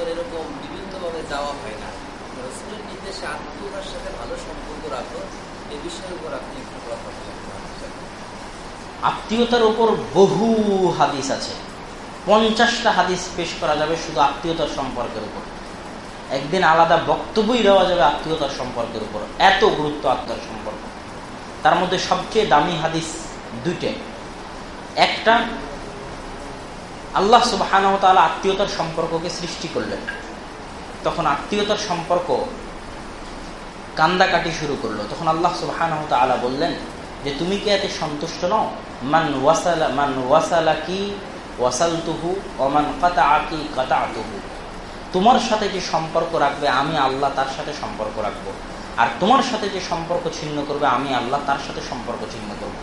এরকম বিভিন্নভাবে হয় না। রসুলের নির্দেশে আত্মীয়তার সাথে ভালো সম্পর্ক এ বিষয়ের উপর আপনি একটু আত্মীয়তার ওপর বহু হাদিস আছে। পঞ্চাশটা হাদিস পেশ করা যাবে শুধু আত্মীয়তার সম্পর্কের উপর। একদিন আলাদা বক্তব্যই দেওয়া যাবে আত্মীয়তার সম্পর্কের উপর। এত গুরুত্ব আত্মার সম্পর্ক। তার মধ্যে সবচেয়ে দামি হাদিস দুইটে একটা আল্লাহ সুবাহান আত্মীয়তার সম্পর্ককে সৃষ্টি করলেন। তখন আত্মীয়তার সম্পর্ক কান্দাকাটি শুরু করল। তখন আল্লাহ সুবাহান আলা বললেন যে, তুমি কি এতে সন্তুষ্ট নও? মান ওয়াসালা মান ওয়াসালা কি ওয়াসাল তুহু অমান কাতা আকি কাতা আতুহু তোমার সাথে যে সম্পর্ক রাখবে, আমি আল্লাহ তার সাথে সম্পর্ক রাখব। আর তোমার সাথে যে সম্পর্ক ছিন্ন করবে, আমি আল্লাহ তার সাথে সম্পর্ক ছিন্ন করব।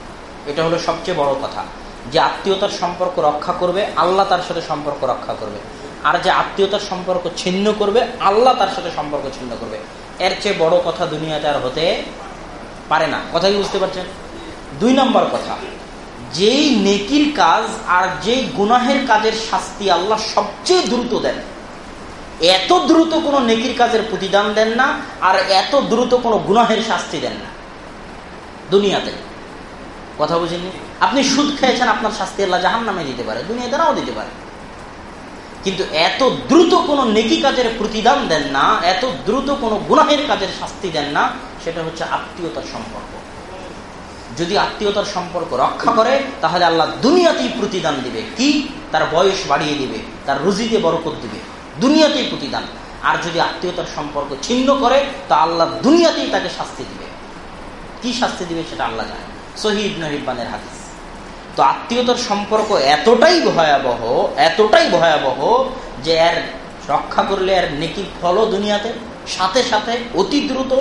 এটা হলো সবচেয়ে বড় কথা। যে আত্মীয়তার সম্পর্ক রক্ষা করবে, আল্লাহ তার সাথে সম্পর্ক রক্ষা করবে। আর যে আত্মীয়তার সম্পর্ক ছিন্ন করবে, আল্লাহ তার সাথে সম্পর্ক ছিন্ন করবে। এর চেয়ে বড় কথা দুনিয়াতে আর হতে পারে না। কথা কি বুঝতে পারছেন? দুই নম্বর কথা, যেই নেকির কাজ আর যেই গুনাহের কাজের শাস্তি আল্লাহ সবচেয়ে দ্রুত দেন। এত দ্রুত কোনো নেকির কাজের প্রতিদান দেন না, আর এত দ্রুত কোনো গুনাহের শাস্তি দেন না। দুনিয়াতে। কথা বুঝেননি? আপনি সুদ খেয়েছেন, আপনার শাস্তি আল্লাহ জাহান নামে দিতে পারে, দুনিয়া নাও দিতে পারে। কিন্তু এত দ্রুত কোনো নেকি কাজের প্রতিদান দেন না, এত দ্রুত কোনো গুনাহের কাজের শাস্তি দেন না, সেটা হচ্ছে আত্মীয়তার সম্পর্ক। যদি আত্মীয়তার সম্পর্ক রক্ষা করে, তাহলে আল্লাহ দুনিয়াতেই প্রতিদান দিবে। কি? তার বয়স বাড়িয়ে দিবে, তার রুজিতে বরকত দিবে। দুনিয়াতেই প্রতিদান। আর যদি আত্মীয়তার সম্পর্ক ছিন্ন করে, তা আল্লাহ দুনিয়াতেই তাকে শাস্তি দিবে। কি শাস্তি দিবে সেটা আল্লাহ জানে। শহীদ নহিবানের হাদিস। তো আত্মীয়তার সম্পর্ক এতটাই ভয়াবহ এতটাই ভয়াবহ যে এর রক্ষা করলে এর নেকি ফলও দুনিয়াতে, সাথে সাথে অতি দ্রুত।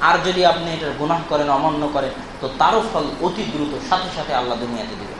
আর যদি আপনি এটার গুনাহ করেন, অমান্য করেন, তো তারও ফল অতি দ্রুত, সাথে সাথে আল্লাহ দুনিয়াতে দেবে